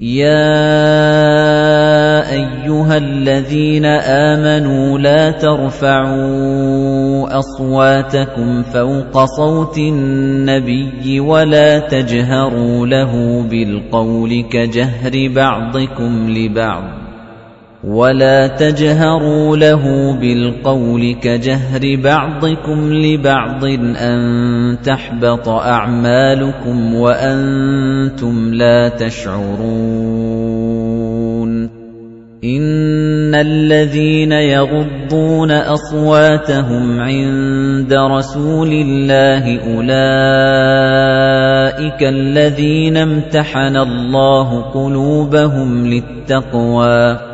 يا ايها الذين امنوا لا ترفعوا اصواتكم فوق صوت النبي ولا تجهروا له بالقول كجهر بعضكم لبعض ولا تجهروا له بالقول كجهر بعضكم لبعض ان تحبط اعمالكم وأنتم لا تشعرون ان الذين يغضون اصواتهم عند رسول الله اولئك الذين امتحن الله قلوبهم للتقوى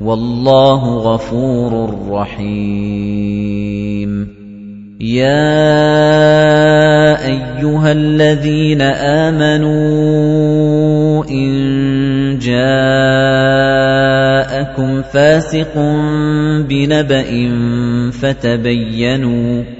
والله غفور رحيم. يا أيها الذين آمنوا إن جاءكم فاسق بنبأ فتبينوا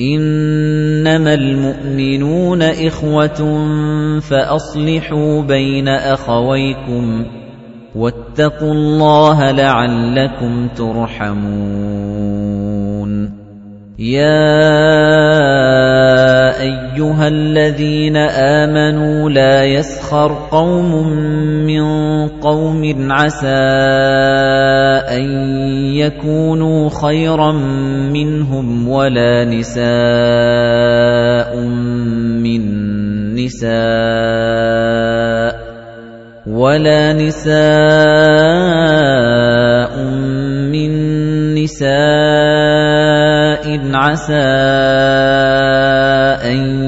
إِنَّمَا الْمُؤْمِنُونَ إِخْوَةٌ فَأَصْلِحُوا بَيْنَ أَخَوَيْكُمْ وَاتَّقُوا اللَّهَ لَعَلَّكُمْ تُرْحَمُونَ. يَا أَيُّهَا الَّذِينَ آمَنُوا لَا يَسْخَرْ قَوْمٌ مِّن قَوْمٍ عَسَىٰ أَن يَكُونُوا خَيْرًا مِّنْهُمْ وَلَا نِسَاءٌ مِّن نِّسَاءٍ وَلَا نِسَاءٌ مِّن نِّسَاءٍ عَسَىٰ أَن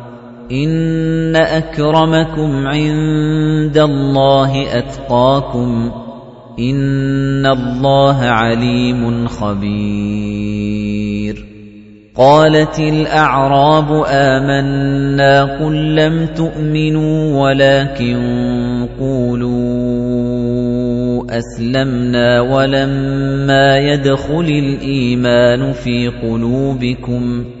إِنَّ أَكْرَمَكُمْ عِندَ اللَّهِ أَتْقَاكُمْ إِنَّ اللَّهَ عَلِيمٌ خَبِيرٌ قَالَتِ الْأَعْرَابُ آمَنَّا قُل لَّمْ تُؤْمِنُوا وَلَكِن قُولُوا أَسْلَمْنَا وَلَمَّا يَدْخُلِ الْإِيمَانُ فِي قُلُوبِكُمْ ۖ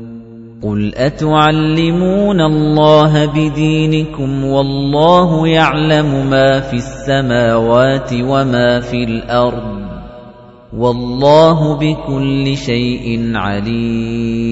قُلْ أَتُعَلِّمُونَ اللَّهَ بِدِينِكُمْ وَاللَّهُ يَعْلَمُ مَا فِي السَّمَاوَاتِ وَمَا فِي الْأَرْضِ وَاللَّهُ بِكُلِّ شَيْءٍ عَلِيمٌ